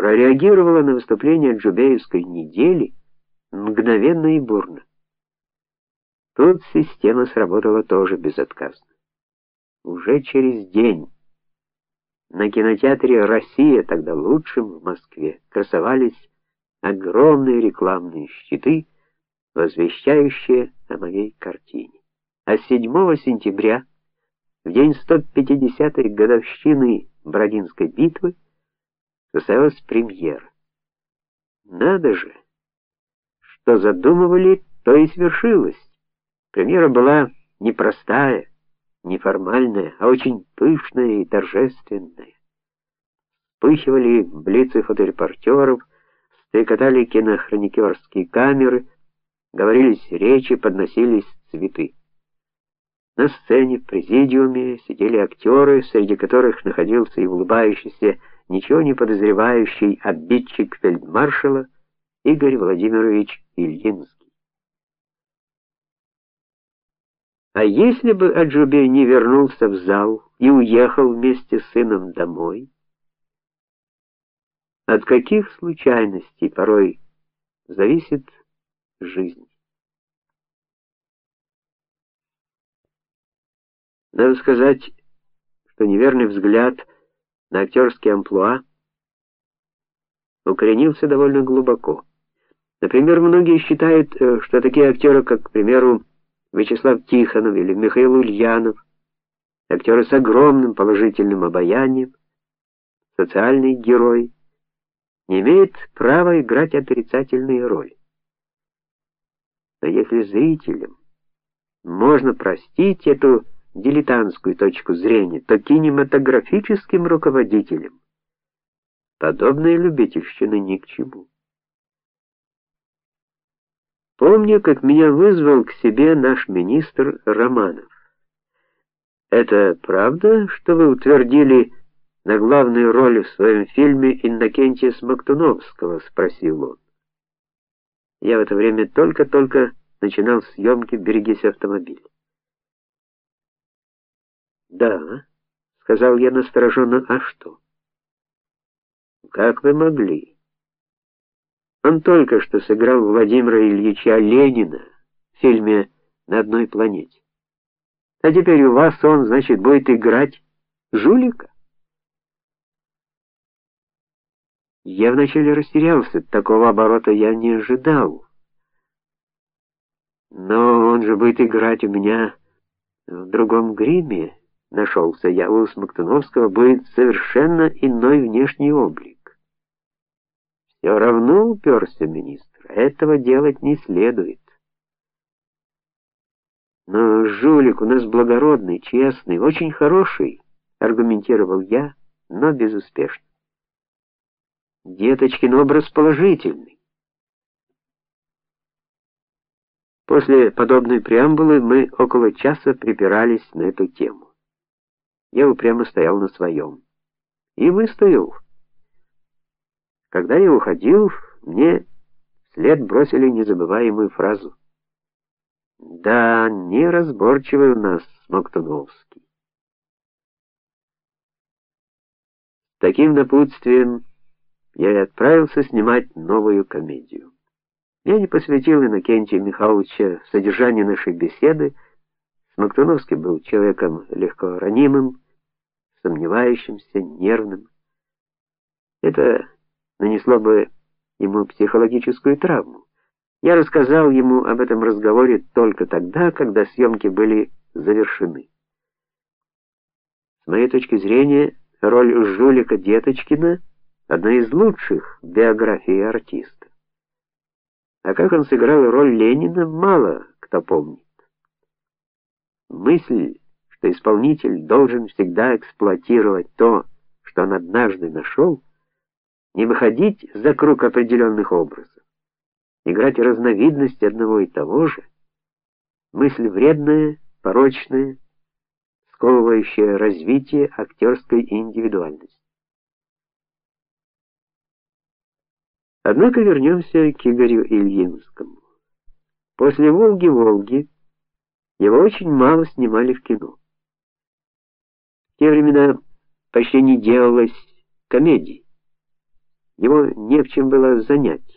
прореагировала на выступление Джубеевской недели мгновенно и бурно. Тут система сработала тоже безотказно. Уже через день на кинотеатре Россия, тогда лучшим в Москве, красовались огромные рекламные щиты, возвещающие о моей картине. А 7 сентября, в день 150-й годовщины Бородинской битвы, состоялась премьера. Надо же, что задумывали, то и свершилось. Премьера была непростая, неформальная, а очень пышная и торжественная. Вспыхивали блицы фоторепортеров, стрекотали кинохроникерские камеры, говорились речи, подносились цветы. На сцене в президиуме сидели актеры, среди которых находился и улыбающийся, ничего не подозревающий обидчик фельдмаршала Игорь Владимирович Ильинский. А если бы Аджубей не вернулся в зал и уехал вместе с сыном домой? От каких случайностей порой зависит жизнь? Надо сказать, что неверный взгляд на актерский амплуа укоренился довольно глубоко. Например, многие считают, э, что такие актеры, как, к примеру, Вячеслав Тихонов или Михаил Ульянов, актеры с огромным положительным обаянием, социальный герой, не имеет права играть отрицательные роли. Но если зрителям можно простить эту дилетантскую точку зрения, то кинематографическим руководителям подобные любительщины ни к чему. Помню, как меня вызвал к себе наш министр Романов. Это правда, что вы утвердили на главную роль в своем фильме Иннокентия Смоктуновского, спросил он. Я в это время только-только начинал съемки «Берегись автомобиля». Да, сказал я настороженно. А что? Как вы могли? Он только что сыграл Владимира Ильича Ленина в фильме На одной планете. А теперь у вас он, значит, будет играть жулика? Я вначале растерялся, такого оборота я не ожидал. Но он же будет играть у меня в другом гриме нашелся я, у Смоктуновского будет совершенно иной внешний облик. Все равно уперся министр, этого делать не следует. Но жулик у нас благородный, честный, очень хороший, аргументировал я, но безуспешно. Деточкин образ положительный. После подобной преамбулы мы около часа припирались на эту тему. Я упрямо стоял на своем. И выстоял. Когда я уходил, мне вслед бросили незабываемую фразу. Да, неразборчивый у нас Смоктуновский. Таким напутствием я и отправился снимать новую комедию. Я не посвятил Иннокентия Михайловича содержание нашей беседы, Смоктуновский был человеком легко ранимым, сомневающимся, нервным. Это нанесло бы ему психологическую травму. Я рассказал ему об этом разговоре только тогда, когда съемки были завершены. С моей точки зрения, роль жулика Деточкина одна из лучших в биографии артиста. А как он сыграл роль Ленина, мало кто помнит. Мысль, что исполнитель должен всегда эксплуатировать то, что он однажды нашел, не выходить за круг определенных образов, играть разновидности одного и того же, мысль вредная, порочная, сковывающая развитие актерской индивидуальности. Однако вернемся к Игорю Ильинскому. После Волги-Волги его очень мало снимали в кино. В те времена почти не делалось комедий. Его не в чем было занять.